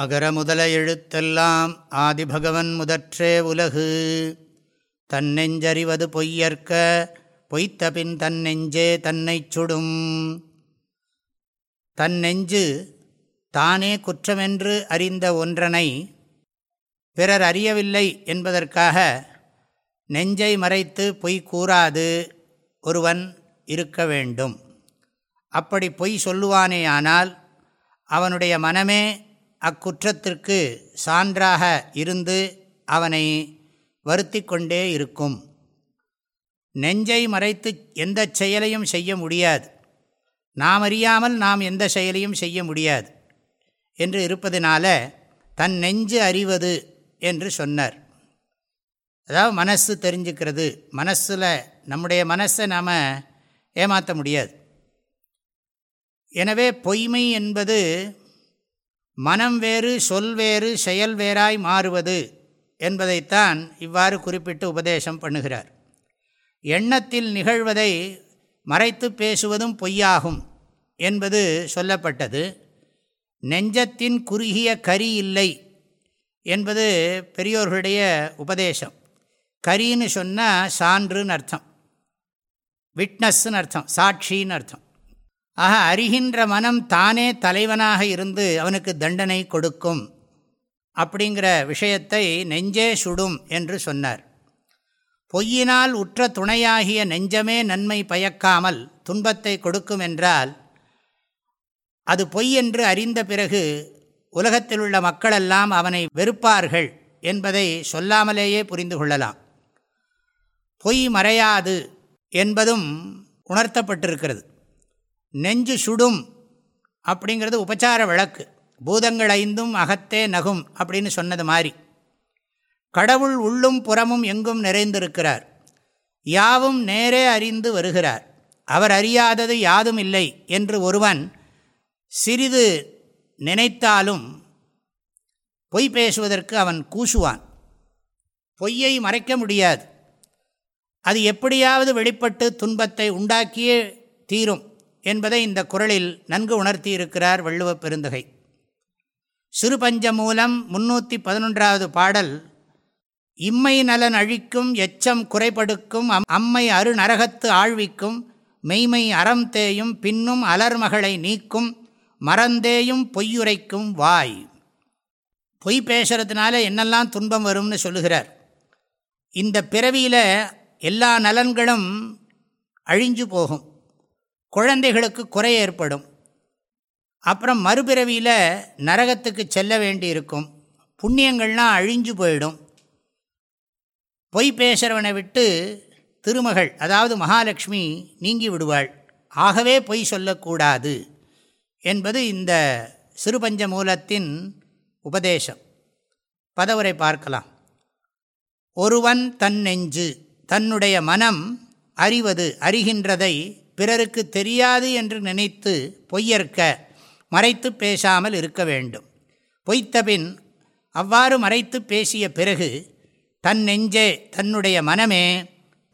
அகர முதல எழுத்தெல்லாம் ஆதிபகவன் முதற்றே உலகு. தன்னெஞ்சறிவது பொய்யற்க பொய்த்தபின் தன்னெஞ்சே தன்னைச் சுடும். தன்னெஞ்சு தானே குற்றமென்று அறிந்த ஒன்றனை பிறர் அறியவில்லை என்பதற்காக நெஞ்சை மறைத்து பொய் கூறாது ஒருவன் இருக்க வேண்டும். அப்படி பொய் சொல்லுவானேயானால் அவனுடைய மனமே அக்குற்றத்திற்கு சான்றாக இருந்து அவனை வருத்தி கொண்டே இருக்கும். நெஞ்சை மறைத்து எந்த செயலையும் செய்ய முடியாது. நாம் அறியாமல் நாம் எந்த செயலையும் செய்ய முடியாது என்று இருப்பதனால தன் நெஞ்சு அறிவது என்று சொன்னார். அதாவது மனசு தெரிஞ்சுக்கிறது. மனசில் நம்முடைய மனசை நாம் ஏமாற்ற முடியாது. எனவே பொய்மை என்பது மனம் வேறு சொல் வேறு செயல் வேறாய் மாறுவது என்பதைத்தான் இவ்வாறு குறிப்பிட்டு உபதேசம் பண்ணுகிறார். எண்ணத்தில் நிகழ்வதை மறைத்து பேசுவதும் பொய்யாகும் என்பது சொல்லப்பட்டது. நெஞ்சத்தின் குறுகிய கரி இல்லை என்பது பெரியோர்களுடைய உபதேசம். கரின்னு சொன்னால் சான்றுன்னு அர்த்தம். விட்னஸ்ன்னு அர்த்தம் சாட்சின்னு அர்த்தம். ஆக அறிகின்ற மனம் தானே தலைவனாக இருந்து அவனுக்கு தண்டனை கொடுக்கும் அப்படிங்கிற விஷயத்தை நெஞ்சே சுடும் என்று சொன்னார். பொய்யினால் உற்ற துணையாகிய நெஞ்சமே நன்மை பயக்காமல் துன்பத்தை கொடுக்கும் என்றால் அது பொய் என்று அறிந்த பிறகு உலகத்தில் உள்ள மக்களெல்லாம் அவனை வெறுப்பார்கள் என்பதை சொல்லாமலேயே புரிந்து கொள்ளலாம். பொய் மறையாது என்பதும் உணர்த்தப்பட்டிருக்கிறது. நெஞ்சு சுடும் அப்படிங்கிறது உபச்சார வழக்கு பூதங்கள் ஐந்தும் அகத்தே நகும் அப்படின்னு சொன்னது மாதிரி கடவுள் உள்ளும் புறமும் எங்கும் நிறைந்திருக்கிறார். யாவும் நேரே அறிந்து வருகிறார். அவர் அறியாதது யாதும் இல்லை என்று ஒருவன் சிறிது நினைத்தாலும் பொய் பேசுவதற்கு அவன் கூசுவான். பொய்யை மறைக்க முடியாது. அது எப்படியாவது வெளிப்பட்டு துன்பத்தை உண்டாக்கியே தீரும். என்பதை இந்த குரலில் நன்கு உணர்த்தியிருக்கிறார் வள்ளுவப் பெருந்தகை. சிறுபஞ்ச மூலம் முன்னூற்றி பதினொன்றாவது பாடல் இம்மை நலன் அழிக்கும் எச்சம் குறைபடுக்கும் அம்மை அருநரகத்து ஆழ்விக்கும் மெய்மை அறம் தேயும் பின்னும் அலர்மகளை நீக்கும் மறந்தேயும் பொய்யுரைக்கும் வாய். பொய் பேசுறதுனால என்னெல்லாம் துன்பம் வரும்னு சொல்லுகிறார். இந்த பிறவியில் எல்லா நலன்களும் அழிஞ்சு போகும். குழந்தைகளுக்கு குறை ஏற்படும். அப்புறம் மறுபிறவியில் நரகத்துக்கு செல்ல வேண்டி இருக்கும் புண்ணியங்கள்லாம் அழிஞ்சு போயிடும். பொய் பேசுகிறவனை விட்டு திருமகள் அதாவது மகாலட்சுமி நீங்கி விடுவாள். ஆகவே பொய் சொல்லக்கூடாது என்பது இந்த சிறுபஞ்ச மூலத்தின் உபதேசம். பதவுரை பார்க்கலாம். ஒருவன் தன் நெஞ்சு தன்னுடைய மனம் அறிவது அறிகின்றதை பிறருக்கு தெரியாது என்று நினைத்து பொய்யற்க மறைத்து பேசாமல் இருக்க வேண்டும். பொய்த்தபின் அவ்வாறு மறைத்து பேசிய பிறகு தன் நெஞ்சே தன்னுடைய மனமே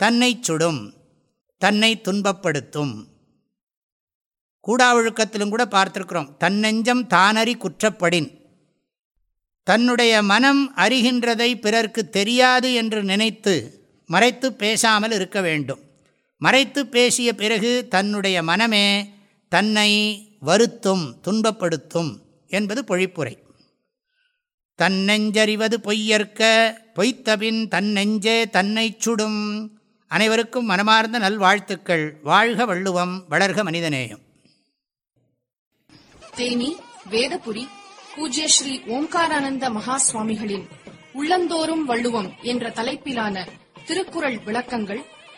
தன்னை சுடும் தன்னை துன்பப்படுத்தும். கூடாவொழுக்கத்திலும் கூட பார்த்துருக்குறோம் தன்னெஞ்சம் தானறி குற்றப்படின். தன்னுடைய மனம் அறிகின்றதை பிறர்க்கு தெரியாது என்று நினைத்து மறைத்து பேசாமல் இருக்க வேண்டும். மறைத்து பேசிய பிறகு தன்னுடைய மனமே தன்னை வருத்தும் துன்பப்படுத்தும் என்பது பொழிப்புரை. தன்னெஞ்சறிவது பொய்யற்க பொய்த்தபின் தன்னெஞ்சே தன்னை சுடும். அனைவருக்கும் மனமார்ந்த நல்வாழ்த்துக்கள். வாழ்க வள்ளுவம் வளர்க மனிதநேயம். தேனி வேதபுரி பூஜ்ய ஸ்ரீ ஓம்காரானந்த மகா சுவாமிகளின் உள்ளந்தோறும் வள்ளுவம் என்ற தலைப்பிலான திருக்குறள் விளக்கங்கள்